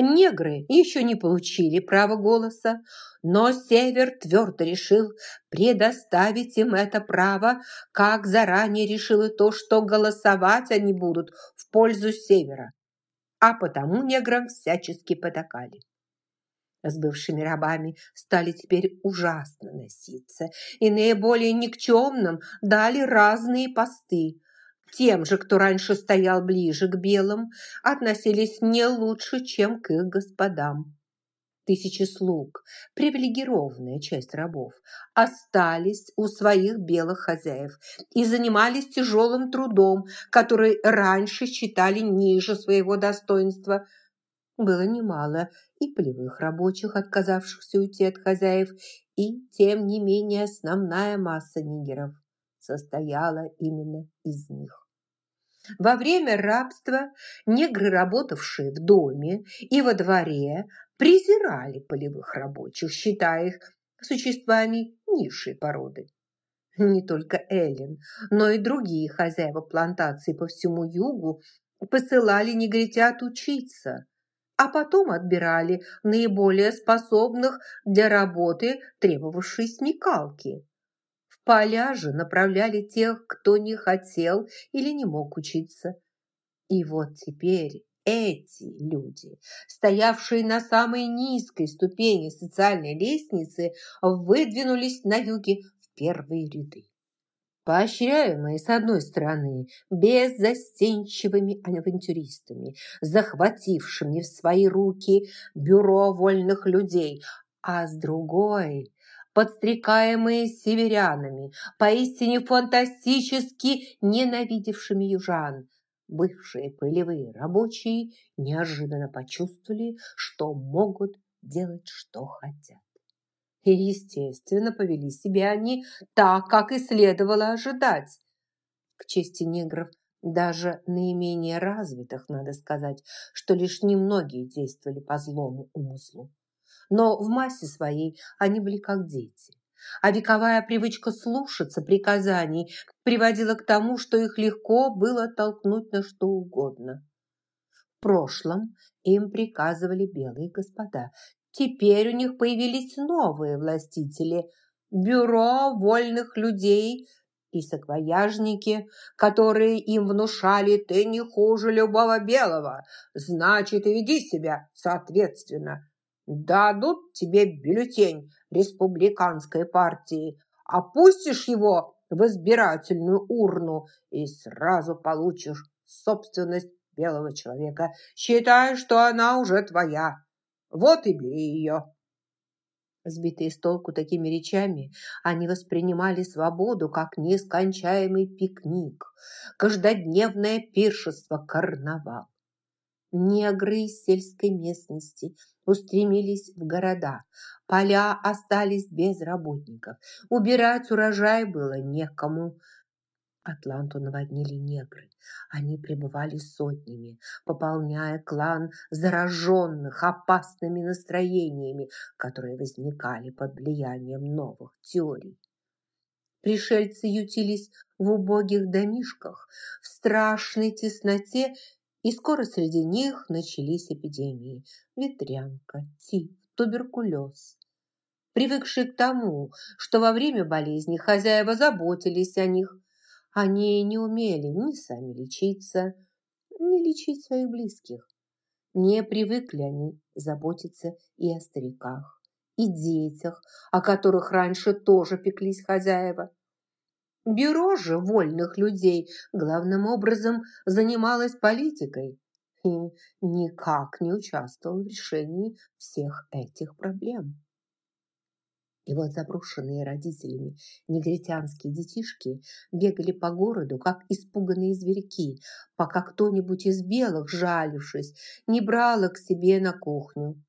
Негры еще не получили права голоса, но Север твердо решил предоставить им это право, как заранее решил и то, что голосовать они будут в пользу Севера. А потому неграм всячески потакали. С бывшими рабами стали теперь ужасно носиться, и наиболее никчемным дали разные посты. Тем же, кто раньше стоял ближе к белым, относились не лучше, чем к их господам. Тысячи слуг, привилегированная часть рабов, остались у своих белых хозяев и занимались тяжелым трудом, который раньше считали ниже своего достоинства. Было немало и полевых рабочих, отказавшихся уйти от хозяев, и, тем не менее, основная масса нигеров состояла именно из них. Во время рабства негры, работавшие в доме и во дворе, презирали полевых рабочих, считая их существами низшей породы. Не только Эллен, но и другие хозяева плантаций по всему югу посылали негритят учиться, а потом отбирали наиболее способных для работы, требовавшей смекалки. Поля же направляли тех, кто не хотел или не мог учиться. И вот теперь эти люди, стоявшие на самой низкой ступени социальной лестницы, выдвинулись на юге в первые ряды. Поощряемые, с одной стороны, беззастенчивыми авантюристами, захватившими в свои руки бюро вольных людей, а с другой подстрекаемые северянами, поистине фантастически ненавидевшими южан. Бывшие полевые рабочие неожиданно почувствовали, что могут делать, что хотят. И, естественно, повели себя они так, как и следовало ожидать. К чести негров, даже наименее развитых, надо сказать, что лишь немногие действовали по злому умыслу но в массе своей они были как дети. А вековая привычка слушаться приказаний приводила к тому, что их легко было толкнуть на что угодно. В прошлом им приказывали белые господа. Теперь у них появились новые властители – бюро вольных людей и саквояжники, которые им внушали «ты не хуже любого белого, значит, и веди себя соответственно». Дадут тебе бюллетень республиканской партии, опустишь его в избирательную урну и сразу получишь собственность белого человека. Считай, что она уже твоя. Вот и бери ее. Сбитые с толку такими речами, они воспринимали свободу как нескончаемый пикник, каждодневное пиршество, карнавал. Негры из сельской местности устремились в города. Поля остались без работников. Убирать урожай было некому. Атланту наводнили негры. Они пребывали сотнями, пополняя клан зараженных опасными настроениями, которые возникали под влиянием новых теорий. Пришельцы ютились в убогих домишках, в страшной тесноте и скоро среди них начались эпидемии – ветрянка, тиф, туберкулез. Привыкшие к тому, что во время болезни хозяева заботились о них, они не умели ни сами лечиться, ни лечить своих близких. Не привыкли они заботиться и о стариках, и детях, о которых раньше тоже пеклись хозяева. Бюро же вольных людей главным образом занималось политикой и никак не участвовал в решении всех этих проблем. И вот заброшенные родителями негритянские детишки бегали по городу, как испуганные зверьки, пока кто-нибудь из белых, жалившись, не брал их к себе на кухню.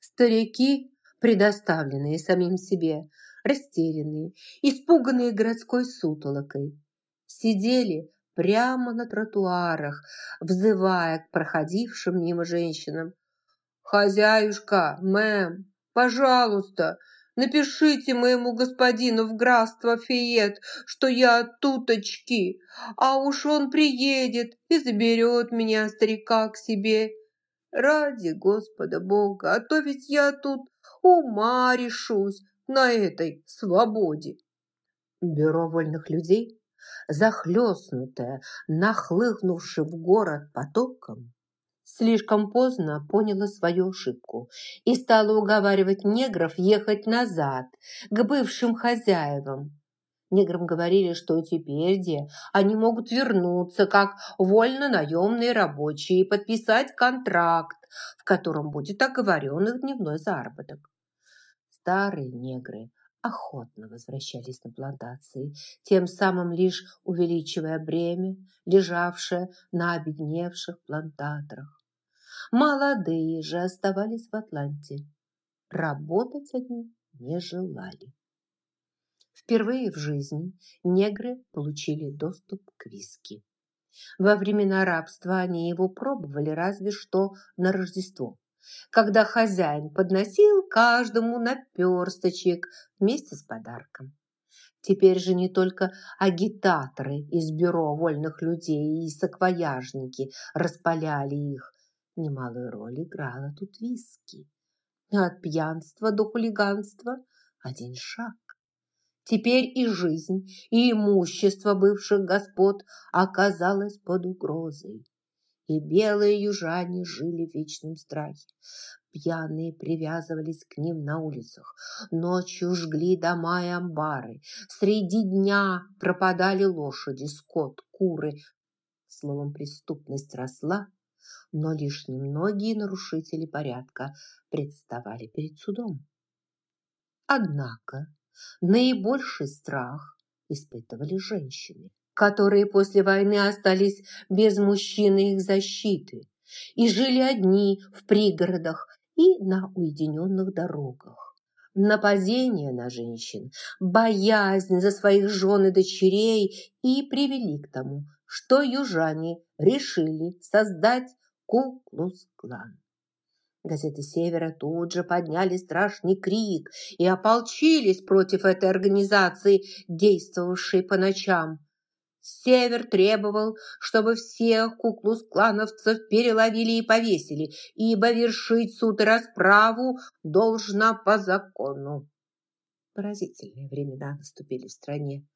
Старики, предоставленные самим себе, растерянные, испуганные городской сутолокой. Сидели прямо на тротуарах, взывая к проходившим мимо женщинам. «Хозяюшка, мэм, пожалуйста, напишите моему господину в графство Фиет, что я туточки, а уж он приедет и заберет меня, старика, к себе. Ради Господа Бога, а то ведь я тут ума решусь на этой свободе. Бюро вольных людей, захлестнутое, нахлынувшим в город потоком, слишком поздно поняла свою ошибку и стала уговаривать негров ехать назад, к бывшим хозяевам. Неграм говорили, что теперь где они могут вернуться как вольно-наемные рабочие и подписать контракт, в котором будет оговорен их дневной заработок. Старые негры охотно возвращались на плантации, тем самым лишь увеличивая бремя, лежавшее на обедневших плантаторах. Молодые же оставались в Атланте. Работать они не желали. Впервые в жизни негры получили доступ к виски. Во времена рабства они его пробовали разве что на Рождество когда хозяин подносил каждому наперсточек вместе с подарком. Теперь же не только агитаторы из бюро вольных людей и саквояжники распаляли их. Немалую роль играла тут виски. От пьянства до хулиганства один шаг. Теперь и жизнь, и имущество бывших господ оказалось под угрозой и белые южане жили в вечном страхе. Пьяные привязывались к ним на улицах, ночью жгли дома и амбары, среди дня пропадали лошади, скот, куры. Словом, преступность росла, но лишь немногие нарушители порядка представали перед судом. Однако наибольший страх испытывали женщины которые после войны остались без мужчины их защиты и жили одни в пригородах и на уединенных дорогах. Нападение на женщин, боязнь за своих жен и дочерей и привели к тому, что южане решили создать Ку-Клус-Клан. Газеты Севера тут же подняли страшный крик и ополчились против этой организации, действовавшей по ночам. Север требовал, чтобы всех куклус-клановцев переловили и повесили, ибо вершить суд и расправу должна по закону. Поразительные времена наступили в стране.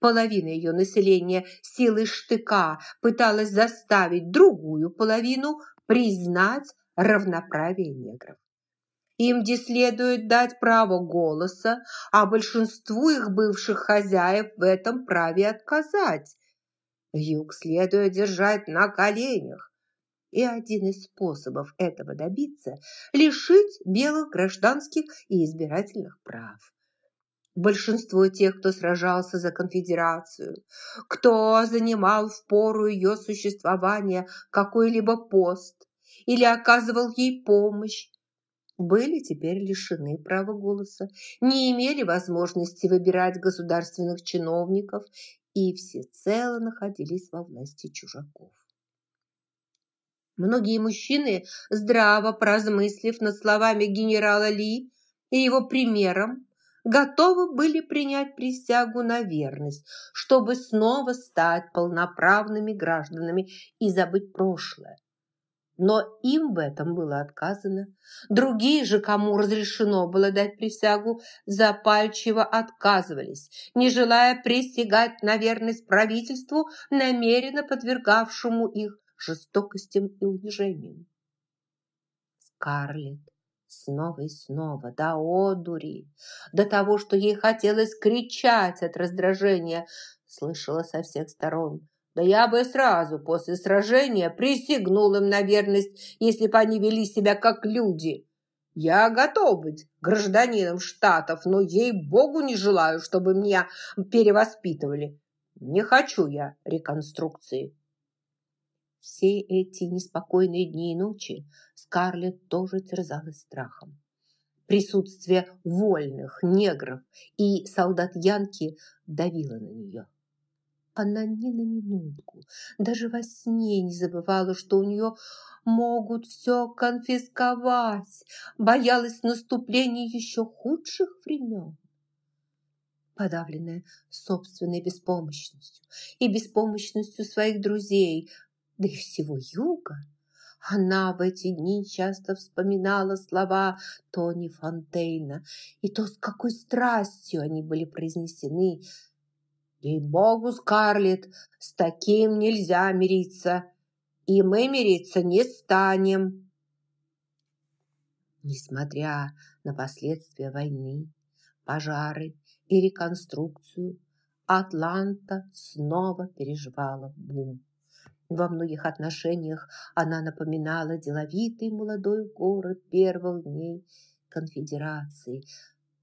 Половина ее населения силой штыка пыталась заставить другую половину признать равноправие негров. Им где следует дать право голоса, а большинству их бывших хозяев в этом праве отказать. Юг следует держать на коленях. И один из способов этого добиться – лишить белых гражданских и избирательных прав. Большинство тех, кто сражался за конфедерацию, кто занимал в пору ее существования какой-либо пост или оказывал ей помощь, были теперь лишены права голоса, не имели возможности выбирать государственных чиновников и всецело находились во власти чужаков. Многие мужчины, здраво поразмыслив над словами генерала Ли и его примером, готовы были принять присягу на верность, чтобы снова стать полноправными гражданами и забыть прошлое, но им в этом было отказано. Другие же, кому разрешено было дать присягу, запальчиво отказывались, не желая присягать на верность правительству, намеренно подвергавшему их жестокостям и унижениям. Скарлетт снова и снова, до одури, до того, что ей хотелось кричать от раздражения, слышала со всех сторон – да я бы сразу после сражения присягнул им на верность, если бы они вели себя как люди. Я готов быть гражданином Штатов, но ей-богу не желаю, чтобы меня перевоспитывали. Не хочу я реконструкции. Все эти неспокойные дни и ночи Скарлетт тоже терзалась страхом. Присутствие вольных негров и солдат Янки давило на нее. Она ни на минутку, даже во сне не забывала, что у нее могут все конфисковать, боялась наступления еще худших времен. Подавленная собственной беспомощностью и беспомощностью своих друзей, да и всего юга, Она в эти дни часто вспоминала слова Тони Фонтейна и то, с какой страстью они были произнесены. «Ей-богу, Скарлетт, с таким нельзя мириться, и мы мириться не станем!» Несмотря на последствия войны, пожары и реконструкцию, Атланта снова переживала бум. Во многих отношениях она напоминала деловитый молодой город первых дней конфедерации.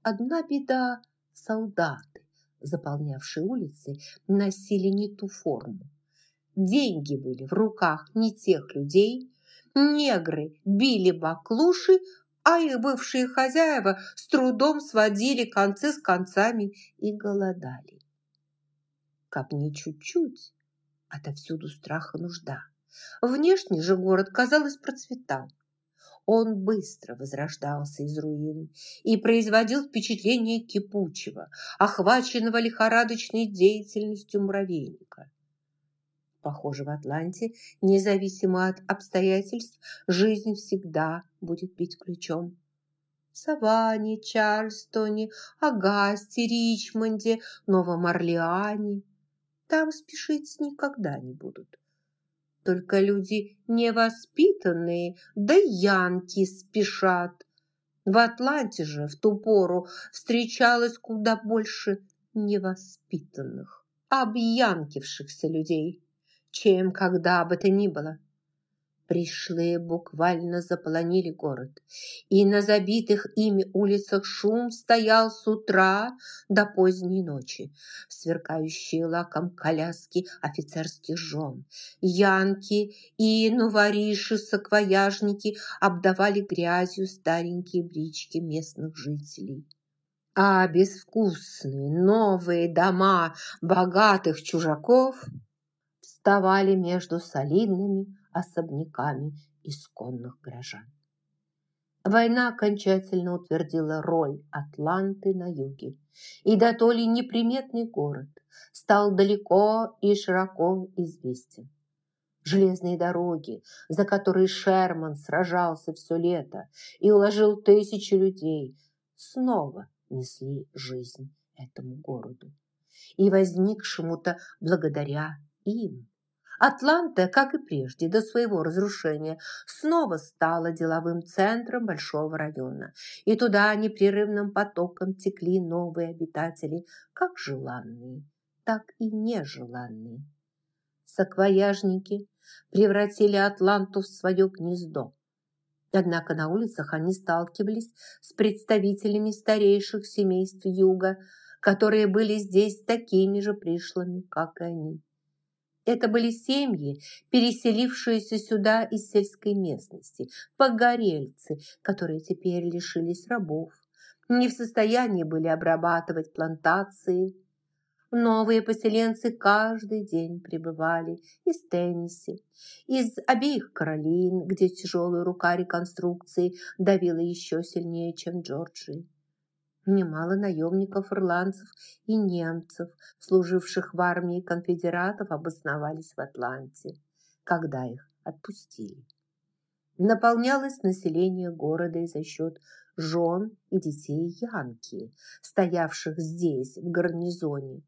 Одна беда – солдаты, заполнявшие улицы, носили не ту форму. Деньги были в руках не тех людей, негры били баклуши, а их бывшие хозяева с трудом сводили концы с концами и голодали. Копни чуть-чуть, Отовсюду страх и нужда. Внешне же город, казалось, процветал. Он быстро возрождался из руин и производил впечатление кипучего, охваченного лихорадочной деятельностью муравейника. Похоже, в Атланте, независимо от обстоятельств, жизнь всегда будет бить ключом. В Саванне, Чарльстоне, Агасте, Ричмонде, Новом Орлеане там спешить никогда не будут. Только люди невоспитанные, да янки спешат. В Атланте же в ту пору встречалось куда больше невоспитанных, объянкившихся людей, чем когда бы то ни было. Пришлые буквально заполонили город, и на забитых ими улицах шум стоял с утра до поздней ночи. Сверкающие лаком коляски офицерских жен, янки и новориши-саквояжники обдавали грязью старенькие брички местных жителей. А безвкусные новые дома богатых чужаков вставали между солидными особняками исконных горожан. Война окончательно утвердила роль Атланты на юге, и до то ли неприметный город стал далеко и широко известен. Железные дороги, за которые Шерман сражался все лето и уложил тысячи людей, снова несли жизнь этому городу и возникшему-то благодаря им. Атланта, как и прежде, до своего разрушения, снова стала деловым центром большого района, и туда непрерывным потоком текли новые обитатели, как желанные, так и нежеланные. Саквояжники превратили Атланту в свое гнездо. Однако на улицах они сталкивались с представителями старейших семейств Юга, которые были здесь такими же пришлыми, как и они. Это были семьи, переселившиеся сюда из сельской местности, погорельцы, которые теперь лишились рабов, не в состоянии были обрабатывать плантации. Новые поселенцы каждый день прибывали из Теннесси, из обеих Каролин, где тяжелая рука реконструкции давила еще сильнее, чем Джорджии немало наемников ирландцев и немцев, служивших в армии конфедератов, обосновались в Атланте, когда их отпустили. Наполнялось население города и за счет жен и детей Янки, стоявших здесь, в гарнизоне,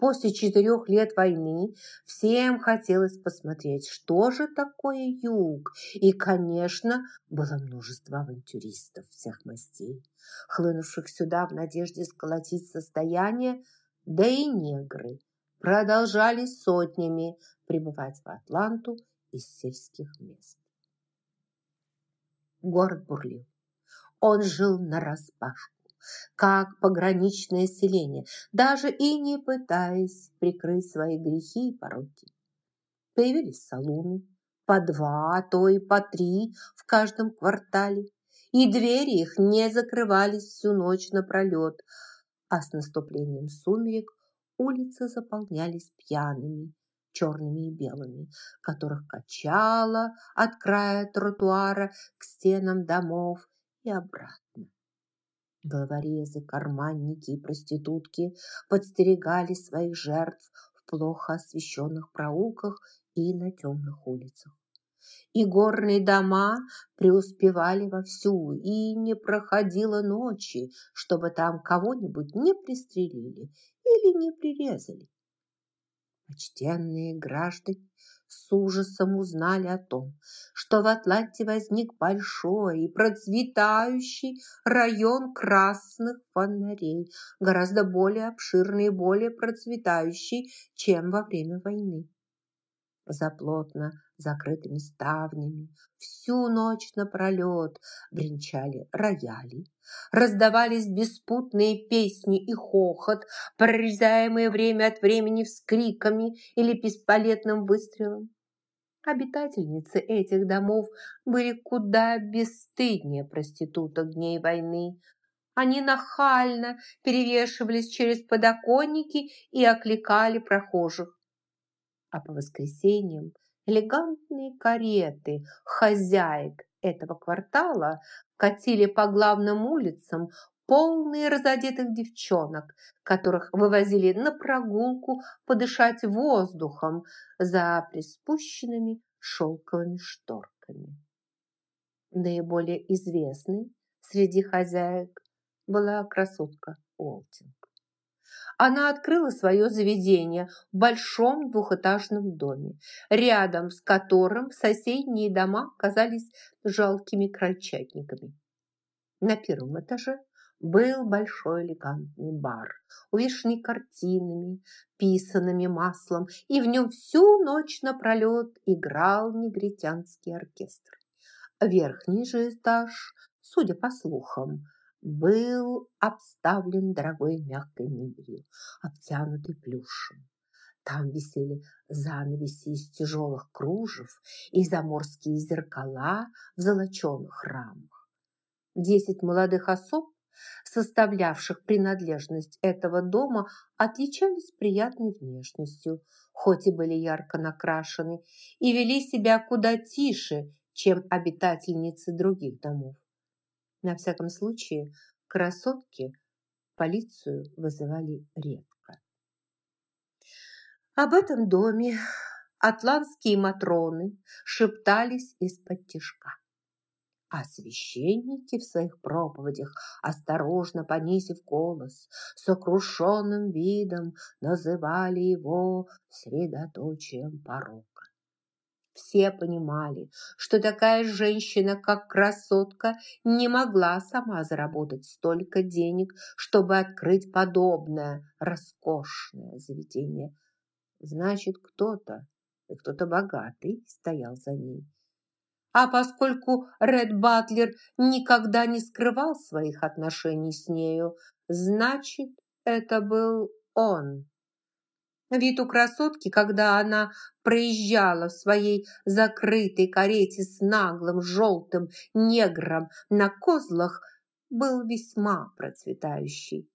После четырех лет войны всем хотелось посмотреть, что же такое юг. И, конечно, было множество авантюристов всех мастей, хлынувших сюда в надежде сколотить состояние, да и негры продолжали сотнями прибывать в Атланту из сельских мест. Город бурлил. Он жил нараспашку как пограничное селение, даже и не пытаясь прикрыть свои грехи и пороки. Появились салуны, по два, а то и по три в каждом квартале, и двери их не закрывались всю ночь напролет, а с наступлением сумерек улицы заполнялись пьяными, черными и белыми, которых качало от края тротуара к стенам домов и обратно. Головорезы, карманники и проститутки подстерегали своих жертв в плохо освещенных проулках и на темных улицах. и горные дома преуспевали вовсю, и не проходило ночи, чтобы там кого-нибудь не пристрелили или не прирезали. Почтенные граждане с ужасом узнали о том, что в Атланте возник большой и процветающий район красных фонарей, гораздо более обширный и более процветающий, чем во время войны. За плотно закрытыми ставнями. Всю ночь напролет бренчали рояли, раздавались беспутные песни и хохот, прорезаемые время от времени вскриками или пистолетным выстрелом. Обитательницы этих домов были куда бесстыднее проституток дней войны. Они нахально перевешивались через подоконники и окликали прохожих а по воскресеньям элегантные кареты хозяек этого квартала катили по главным улицам полные разодетых девчонок, которых вывозили на прогулку подышать воздухом за приспущенными шелковыми шторками. Наиболее известной среди хозяек была красотка Уолтинг она открыла свое заведение в большом двухэтажном доме, рядом с которым соседние дома казались жалкими крольчатниками. На первом этаже был большой элегантный бар, увешанный картинами, писанными маслом, и в нем всю ночь напролет играл негритянский оркестр. Верхний же этаж, судя по слухам, был обставлен дорогой мягкой мебелью, обтянутой плюшем. Там висели занавеси из тяжелых кружев и заморские зеркала в золоченых рамах. Десять молодых особ, составлявших принадлежность этого дома, отличались приятной внешностью, хоть и были ярко накрашены, и вели себя куда тише, чем обитательницы других домов. На всяком случае, красотки полицию вызывали редко. Об этом доме атлантские матроны шептались из-под тишка. А священники в своих проповедях, осторожно понизив голос, сокрушенным видом называли его средоточием порока. Все понимали, что такая женщина, как красотка, не могла сама заработать столько денег, чтобы открыть подобное роскошное заведение. Значит, кто-то, и кто-то богатый, стоял за ней. А поскольку Ред Батлер никогда не скрывал своих отношений с нею, значит, это был он. Вид у красотки, когда она проезжала в своей закрытой карете с наглым желтым негром на козлах, был весьма процветающий.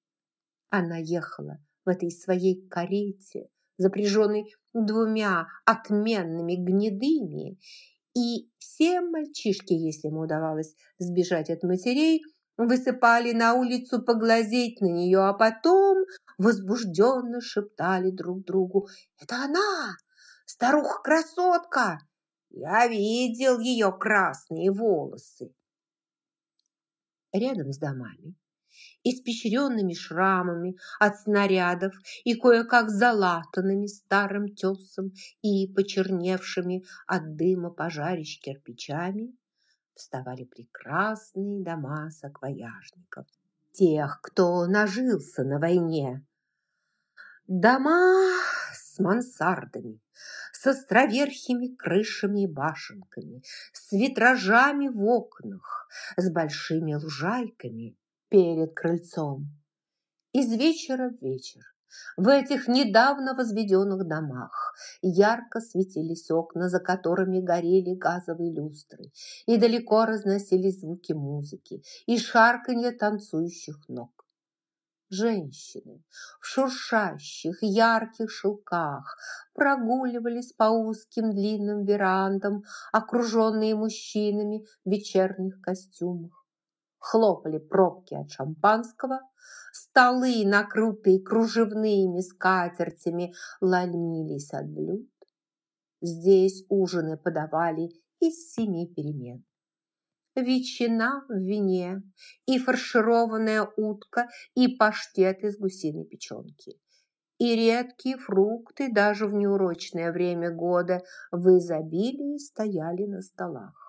Она ехала в этой своей карете, запряженной двумя отменными гнедыми, и все мальчишки, если ему удавалось сбежать от матерей, высыпали на улицу поглазеть на нее, а потом возбужденно шептали друг другу «Это она! Старуха-красотка! Я видел ее красные волосы!» Рядом с домами, испещренными шрамами от снарядов и кое-как залатанными старым тесом и почерневшими от дыма пожарищ кирпичами, вставали прекрасные дома саквояжников, тех, кто нажился на войне. Дома с мансардами, с островерхими крышами и башенками, с витражами в окнах, с большими лужайками перед крыльцом. Из вечера в вечер в этих недавно возведенных домах ярко светились окна, за которыми горели газовые люстры, и далеко разносились звуки музыки и шарканье танцующих ног. Женщины в шуршащих ярких шелках прогуливались по узким длинным верандам, окруженные мужчинами в вечерних костюмах хлопали пробки от шампанского, столы, накрытые кружевными скатертями, ломились от блюд. Здесь ужины подавали из семи перемен. Ветчина в вине, и фаршированная утка, и паштет из гусиной печенки. И редкие фрукты даже в неурочное время года в изобилии стояли на столах.